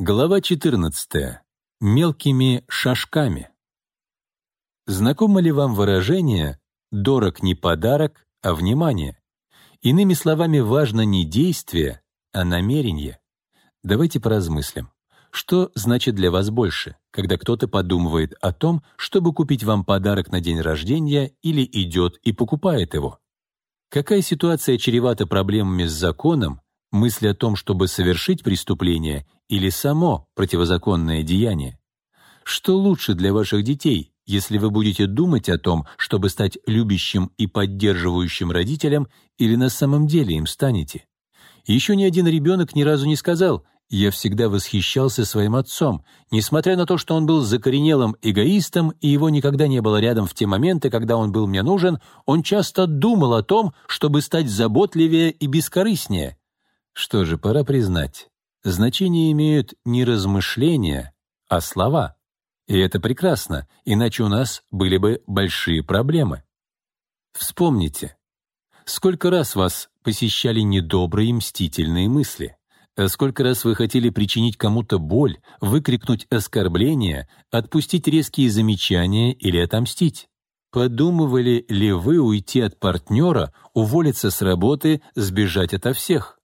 Глава 14. Мелкими шажками. Знакомо ли вам выражение «дорог не подарок, а внимание»? Иными словами, важно не действие, а намерение. Давайте поразмыслим. Что значит для вас больше, когда кто-то подумывает о том, чтобы купить вам подарок на день рождения или идет и покупает его? Какая ситуация чревата проблемами с законом, мысли о том, чтобы совершить преступление или само противозаконное деяние? Что лучше для ваших детей, если вы будете думать о том, чтобы стать любящим и поддерживающим родителем, или на самом деле им станете? Еще ни один ребенок ни разу не сказал «я всегда восхищался своим отцом», несмотря на то, что он был закоренелым эгоистом и его никогда не было рядом в те моменты, когда он был мне нужен, он часто думал о том, чтобы стать заботливее и бескорыстнее. Что же, пора признать, значение имеют не размышления, а слова. И это прекрасно, иначе у нас были бы большие проблемы. Вспомните, сколько раз вас посещали недобрые мстительные мысли? Сколько раз вы хотели причинить кому-то боль, выкрикнуть оскорбление, отпустить резкие замечания или отомстить? Подумывали ли вы уйти от партнера, уволиться с работы, сбежать ото всех?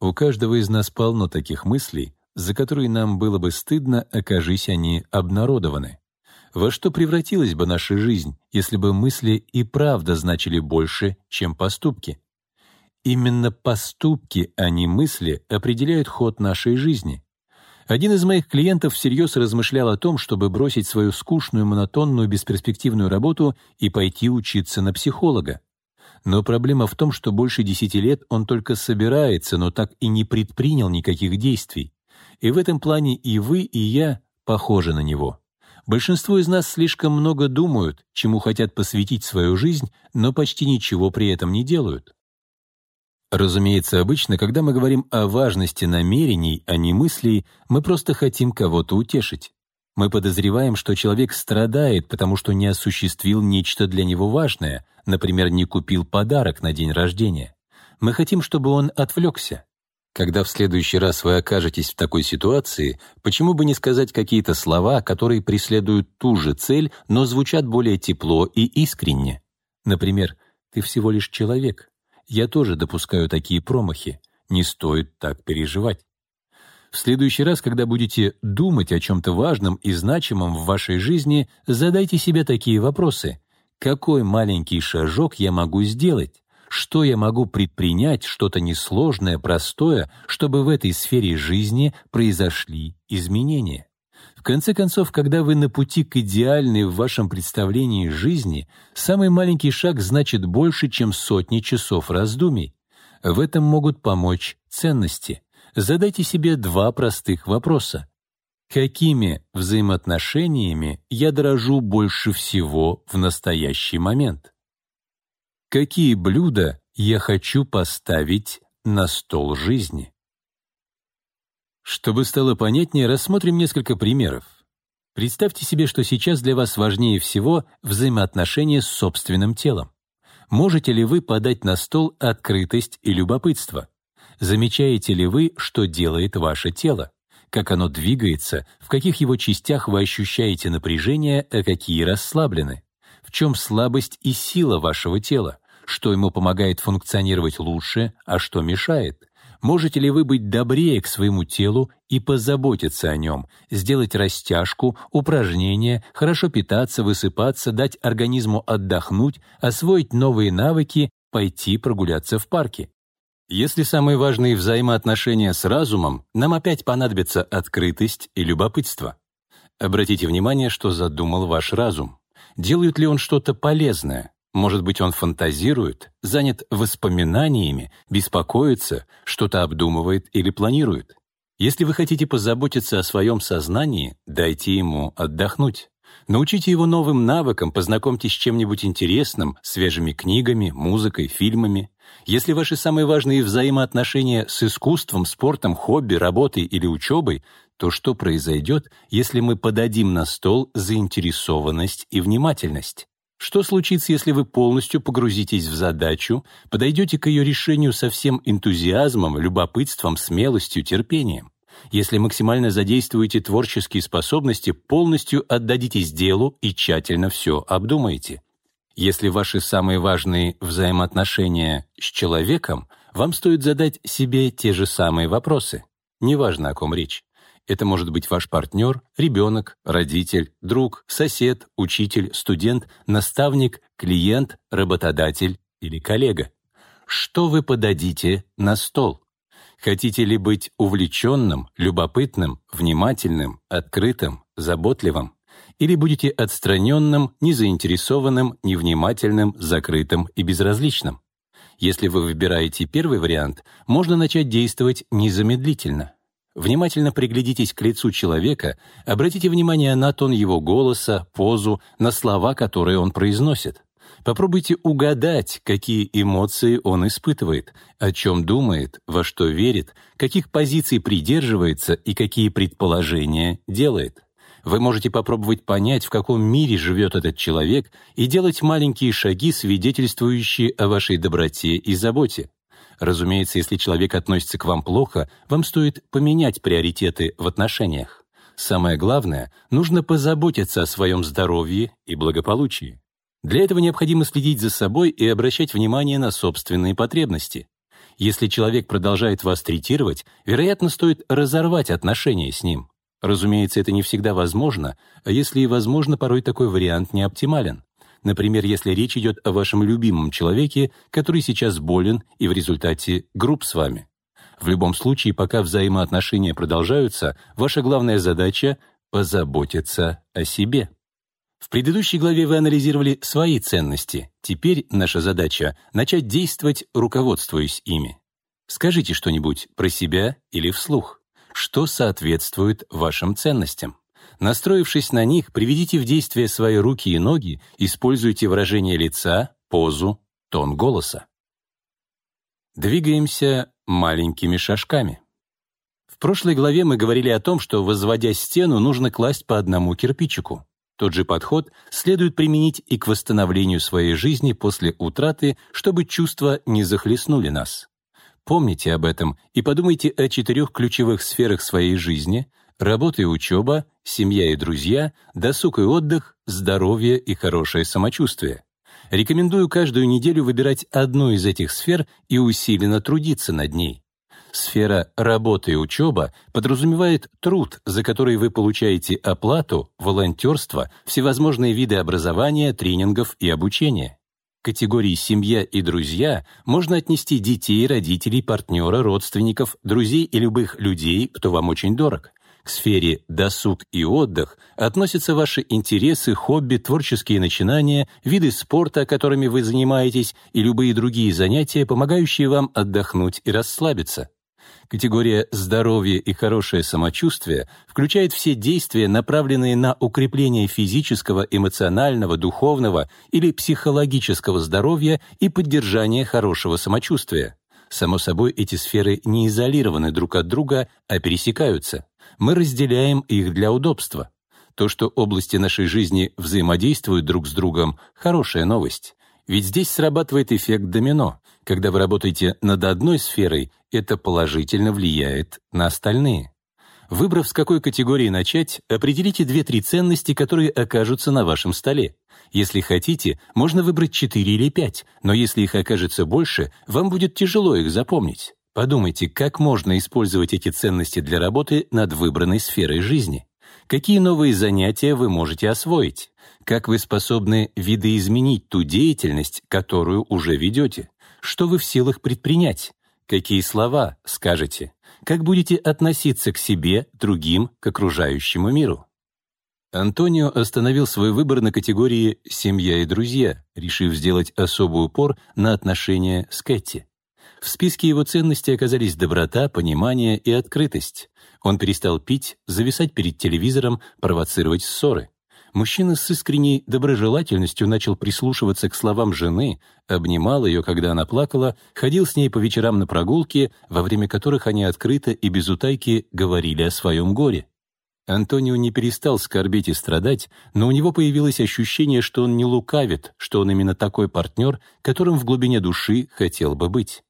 У каждого из нас полно таких мыслей, за которые нам было бы стыдно, окажись они обнародованы. Во что превратилась бы наша жизнь, если бы мысли и правда значили больше, чем поступки? Именно поступки, а не мысли, определяют ход нашей жизни. Один из моих клиентов всерьез размышлял о том, чтобы бросить свою скучную, монотонную, бесперспективную работу и пойти учиться на психолога. Но проблема в том, что больше десяти лет он только собирается, но так и не предпринял никаких действий. И в этом плане и вы, и я похожи на него. Большинство из нас слишком много думают, чему хотят посвятить свою жизнь, но почти ничего при этом не делают. Разумеется, обычно, когда мы говорим о важности намерений, а не мыслей, мы просто хотим кого-то утешить. Мы подозреваем, что человек страдает, потому что не осуществил нечто для него важное, например, не купил подарок на день рождения. Мы хотим, чтобы он отвлекся. Когда в следующий раз вы окажетесь в такой ситуации, почему бы не сказать какие-то слова, которые преследуют ту же цель, но звучат более тепло и искренне? Например, «Ты всего лишь человек. Я тоже допускаю такие промахи. Не стоит так переживать». В следующий раз, когда будете думать о чем-то важном и значимом в вашей жизни, задайте себе такие вопросы. Какой маленький шажок я могу сделать? Что я могу предпринять, что-то несложное, простое, чтобы в этой сфере жизни произошли изменения? В конце концов, когда вы на пути к идеальной в вашем представлении жизни, самый маленький шаг значит больше, чем сотни часов раздумий. В этом могут помочь ценности — задайте себе два простых вопроса. Какими взаимоотношениями я дорожу больше всего в настоящий момент? Какие блюда я хочу поставить на стол жизни? Чтобы стало понятнее, рассмотрим несколько примеров. Представьте себе, что сейчас для вас важнее всего взаимоотношения с собственным телом. Можете ли вы подать на стол открытость и любопытство? Замечаете ли вы, что делает ваше тело? Как оно двигается, в каких его частях вы ощущаете напряжение, а какие расслаблены? В чем слабость и сила вашего тела? Что ему помогает функционировать лучше, а что мешает? Можете ли вы быть добрее к своему телу и позаботиться о нем, сделать растяжку, упражнения, хорошо питаться, высыпаться, дать организму отдохнуть, освоить новые навыки, пойти прогуляться в парке? Если самые важные взаимоотношения с разумом, нам опять понадобится открытость и любопытство. Обратите внимание, что задумал ваш разум. Делает ли он что-то полезное? Может быть, он фантазирует, занят воспоминаниями, беспокоится, что-то обдумывает или планирует? Если вы хотите позаботиться о своем сознании, дайте ему отдохнуть. Научите его новым навыкам, познакомьтесь с чем-нибудь интересным, свежими книгами, музыкой, фильмами. Если ваши самые важные взаимоотношения с искусством, спортом, хобби, работой или учебой, то что произойдет, если мы подадим на стол заинтересованность и внимательность? Что случится, если вы полностью погрузитесь в задачу, подойдете к ее решению со всем энтузиазмом, любопытством, смелостью, терпением? Если максимально задействуете творческие способности, полностью отдадитесь делу и тщательно все обдумаете. Если ваши самые важные взаимоотношения с человеком, вам стоит задать себе те же самые вопросы. Неважно, о ком речь. Это может быть ваш партнер, ребенок, родитель, друг, сосед, учитель, студент, наставник, клиент, работодатель или коллега. Что вы подадите на стол? Хотите ли быть увлеченным, любопытным, внимательным, открытым, заботливым? Или будете отстраненным, незаинтересованным, невнимательным, закрытым и безразличным? Если вы выбираете первый вариант, можно начать действовать незамедлительно. Внимательно приглядитесь к лицу человека, обратите внимание на тон его голоса, позу, на слова, которые он произносит. Попробуйте угадать, какие эмоции он испытывает, о чем думает, во что верит, каких позиций придерживается и какие предположения делает. Вы можете попробовать понять, в каком мире живет этот человек, и делать маленькие шаги, свидетельствующие о вашей доброте и заботе. Разумеется, если человек относится к вам плохо, вам стоит поменять приоритеты в отношениях. Самое главное, нужно позаботиться о своем здоровье и благополучии. Для этого необходимо следить за собой и обращать внимание на собственные потребности. Если человек продолжает вас третировать, вероятно, стоит разорвать отношения с ним. Разумеется, это не всегда возможно, а если и возможно, порой такой вариант не оптимален. Например, если речь идет о вашем любимом человеке, который сейчас болен и в результате груб с вами. В любом случае, пока взаимоотношения продолжаются, ваша главная задача — позаботиться о себе. В предыдущей главе вы анализировали свои ценности. Теперь наша задача — начать действовать, руководствуясь ими. Скажите что-нибудь про себя или вслух. Что соответствует вашим ценностям? Настроившись на них, приведите в действие свои руки и ноги, используйте выражение лица, позу, тон голоса. Двигаемся маленькими шажками. В прошлой главе мы говорили о том, что, возводя стену, нужно класть по одному кирпичику. Тот же подход следует применить и к восстановлению своей жизни после утраты, чтобы чувства не захлестнули нас. Помните об этом и подумайте о четырех ключевых сферах своей жизни — работа и учеба, семья и друзья, досуг и отдых, здоровье и хорошее самочувствие. Рекомендую каждую неделю выбирать одну из этих сфер и усиленно трудиться над ней. Сфера работы и учеба подразумевает труд, за который вы получаете оплату, волонтерство, всевозможные виды образования, тренингов и обучения. К категории «семья» и «друзья» можно отнести детей, родителей, партнера, родственников, друзей и любых людей, кто вам очень дорог. К сфере «досуг и отдых» относятся ваши интересы, хобби, творческие начинания, виды спорта, которыми вы занимаетесь, и любые другие занятия, помогающие вам отдохнуть и расслабиться. Категория «здоровье и хорошее самочувствие» включает все действия, направленные на укрепление физического, эмоционального, духовного или психологического здоровья и поддержание хорошего самочувствия. Само собой, эти сферы не изолированы друг от друга, а пересекаются. Мы разделяем их для удобства. То, что области нашей жизни взаимодействуют друг с другом — хорошая новость. Ведь здесь срабатывает эффект домино. Когда вы работаете над одной сферой, это положительно влияет на остальные. Выбрав, с какой категории начать, определите 2-3 ценности, которые окажутся на вашем столе. Если хотите, можно выбрать 4 или 5, но если их окажется больше, вам будет тяжело их запомнить. Подумайте, как можно использовать эти ценности для работы над выбранной сферой жизни. Какие новые занятия вы можете освоить? Как вы способны видоизменить ту деятельность, которую уже ведете? Что вы в силах предпринять? Какие слова скажете? Как будете относиться к себе, другим, к окружающему миру? Антонио остановил свой выбор на категории «семья и друзья», решив сделать особый упор на отношения с Кэти. В списке его ценностей оказались доброта, понимание и открытость. Он перестал пить, зависать перед телевизором, провоцировать ссоры. Мужчина с искренней доброжелательностью начал прислушиваться к словам жены, обнимал ее, когда она плакала, ходил с ней по вечерам на прогулки, во время которых они открыто и без утайки говорили о своем горе. Антонио не перестал скорбеть и страдать, но у него появилось ощущение, что он не лукавит, что он именно такой партнер, которым в глубине души хотел бы быть.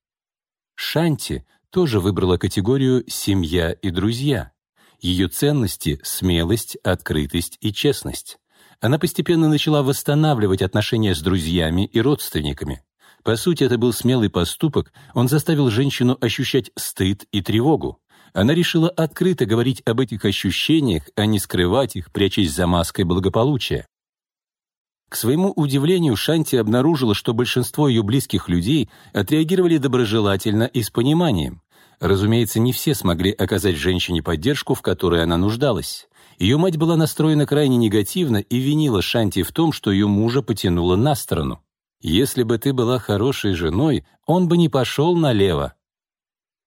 Шанти тоже выбрала категорию «семья и друзья». Ее ценности — смелость, открытость и честность. Она постепенно начала восстанавливать отношения с друзьями и родственниками. По сути, это был смелый поступок, он заставил женщину ощущать стыд и тревогу. Она решила открыто говорить об этих ощущениях, а не скрывать их, прячась за маской благополучия. К своему удивлению, Шанти обнаружила, что большинство ее близких людей отреагировали доброжелательно и с пониманием. Разумеется, не все смогли оказать женщине поддержку, в которой она нуждалась. Ее мать была настроена крайне негативно и винила Шанти в том, что ее мужа потянуло на сторону. «Если бы ты была хорошей женой, он бы не пошел налево».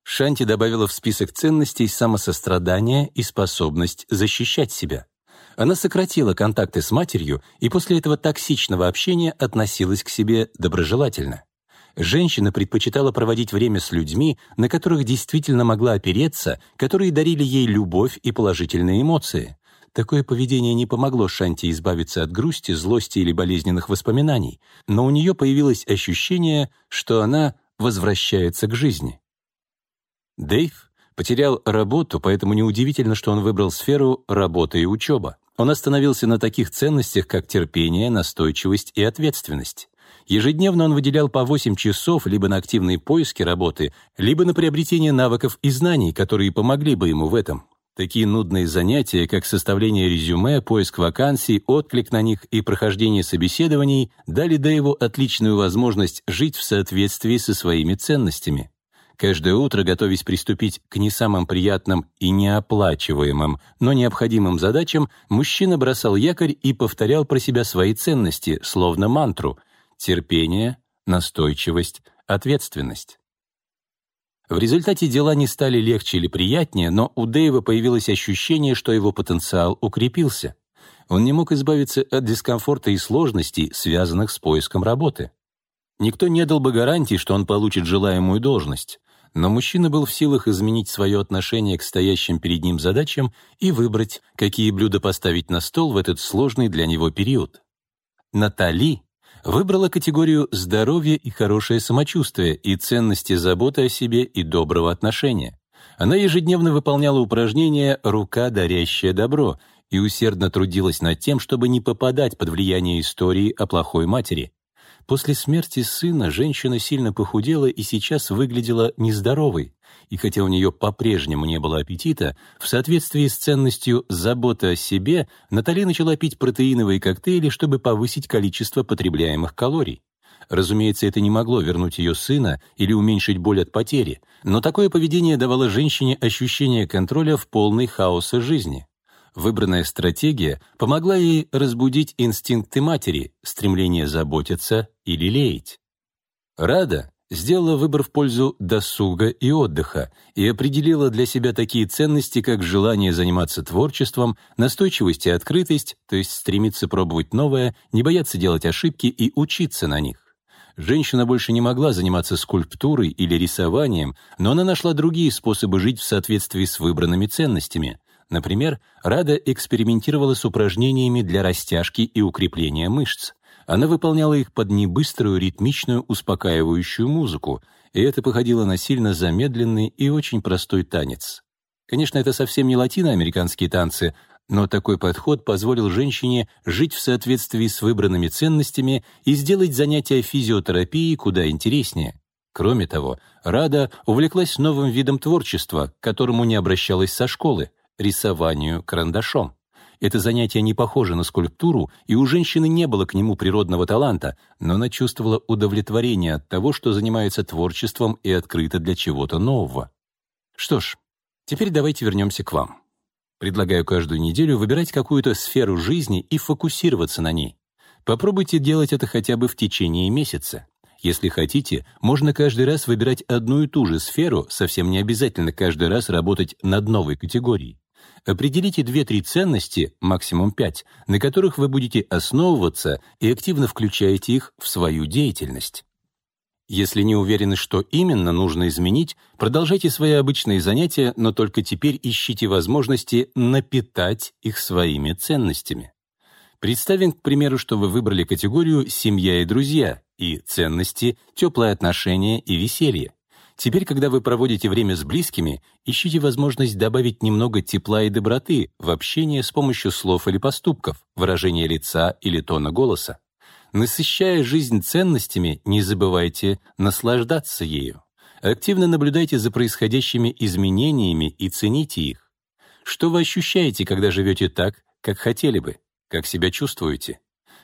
Шанти добавила в список ценностей самосострадание и способность защищать себя. Она сократила контакты с матерью и после этого токсичного общения относилась к себе доброжелательно. Женщина предпочитала проводить время с людьми, на которых действительно могла опереться, которые дарили ей любовь и положительные эмоции. Такое поведение не помогло Шанти избавиться от грусти, злости или болезненных воспоминаний, но у нее появилось ощущение, что она возвращается к жизни. Дэйв потерял работу, поэтому неудивительно, что он выбрал сферу работа и учеба. Он остановился на таких ценностях, как терпение, настойчивость и ответственность. Ежедневно он выделял по 8 часов либо на активные поиски работы, либо на приобретение навыков и знаний, которые помогли бы ему в этом. Такие нудные занятия, как составление резюме, поиск вакансий, отклик на них и прохождение собеседований, дали Дэйву отличную возможность жить в соответствии со своими ценностями. Каждое утро, готовясь приступить к не самым приятным и неоплачиваемым, но необходимым задачам, мужчина бросал якорь и повторял про себя свои ценности, словно мантру — терпение, настойчивость, ответственность. В результате дела не стали легче или приятнее, но у Дэйва появилось ощущение, что его потенциал укрепился. Он не мог избавиться от дискомфорта и сложностей, связанных с поиском работы. Никто не дал бы гарантии, что он получит желаемую должность но мужчина был в силах изменить свое отношение к стоящим перед ним задачам и выбрать, какие блюда поставить на стол в этот сложный для него период. Натали выбрала категорию здоровья и хорошее самочувствие и ценности заботы о себе и доброго отношения. Она ежедневно выполняла упражнение «Рука, дарящая добро» и усердно трудилась над тем, чтобы не попадать под влияние истории о плохой матери. После смерти сына женщина сильно похудела и сейчас выглядела нездоровой. И хотя у нее по-прежнему не было аппетита, в соответствии с ценностью заботы о себе Натали начала пить протеиновые коктейли, чтобы повысить количество потребляемых калорий. Разумеется, это не могло вернуть ее сына или уменьшить боль от потери, но такое поведение давало женщине ощущение контроля в полной хаоса жизни. Выбранная стратегия помогла ей разбудить инстинкты матери, стремление заботиться и лелеять. Рада сделала выбор в пользу досуга и отдыха и определила для себя такие ценности, как желание заниматься творчеством, настойчивость и открытость, то есть стремиться пробовать новое, не бояться делать ошибки и учиться на них. Женщина больше не могла заниматься скульптурой или рисованием, но она нашла другие способы жить в соответствии с выбранными ценностями — Например, Рада экспериментировала с упражнениями для растяжки и укрепления мышц. Она выполняла их под небыструю ритмичную успокаивающую музыку, и это походило на сильно замедленный и очень простой танец. Конечно, это совсем не латиноамериканские танцы, но такой подход позволил женщине жить в соответствии с выбранными ценностями и сделать занятия физиотерапией куда интереснее. Кроме того, Рада увлеклась новым видом творчества, к которому не обращалась со школы — рисованию карандашом. Это занятие не похоже на скульптуру, и у женщины не было к нему природного таланта, но она чувствовала удовлетворение от того, что занимается творчеством и открыта для чего-то нового. Что ж, теперь давайте вернемся к вам. Предлагаю каждую неделю выбирать какую-то сферу жизни и фокусироваться на ней. Попробуйте делать это хотя бы в течение месяца. Если хотите, можно каждый раз выбирать одну и ту же сферу, совсем не обязательно каждый раз работать над новой категорией. Определите 2-3 ценности, максимум 5, на которых вы будете основываться и активно включаете их в свою деятельность. Если не уверены, что именно нужно изменить, продолжайте свои обычные занятия, но только теперь ищите возможности напитать их своими ценностями. Представим, к примеру, что вы выбрали категорию «семья и друзья» и ценности «теплые отношения и веселье». Теперь, когда вы проводите время с близкими, ищите возможность добавить немного тепла и доброты в общение с помощью слов или поступков, выражения лица или тона голоса. Насыщая жизнь ценностями, не забывайте наслаждаться ею. Активно наблюдайте за происходящими изменениями и цените их. Что вы ощущаете, когда живете так, как хотели бы? Как себя чувствуете?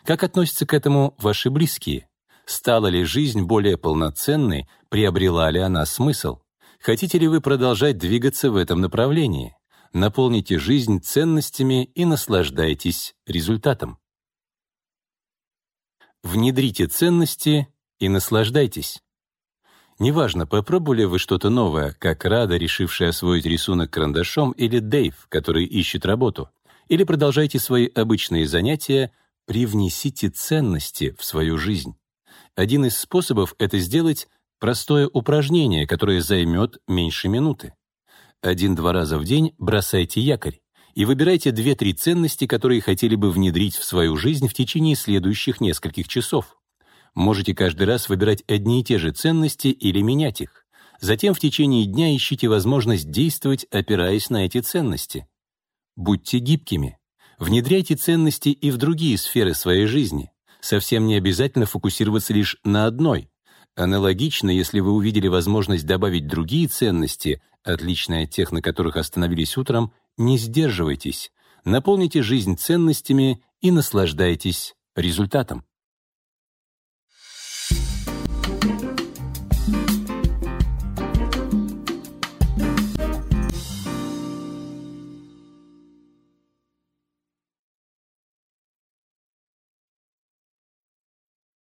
Как относятся к этому ваши близкие? Стала ли жизнь более полноценной, приобрела ли она смысл? Хотите ли вы продолжать двигаться в этом направлении? Наполните жизнь ценностями и наслаждайтесь результатом. Внедрите ценности и наслаждайтесь. Неважно, попробовали вы что-то новое, как Рада, решившая освоить рисунок карандашом, или Дэйв, который ищет работу, или продолжайте свои обычные занятия, привнесите ценности в свою жизнь. Один из способов это сделать — простое упражнение, которое займет меньше минуты. Один-два раза в день бросайте якорь и выбирайте две-три ценности, которые хотели бы внедрить в свою жизнь в течение следующих нескольких часов. Можете каждый раз выбирать одни и те же ценности или менять их. Затем в течение дня ищите возможность действовать, опираясь на эти ценности. Будьте гибкими. Внедряйте ценности и в другие сферы своей жизни. Совсем не обязательно фокусироваться лишь на одной. Аналогично, если вы увидели возможность добавить другие ценности, отличные от тех, на которых остановились утром, не сдерживайтесь. Наполните жизнь ценностями и наслаждайтесь результатом.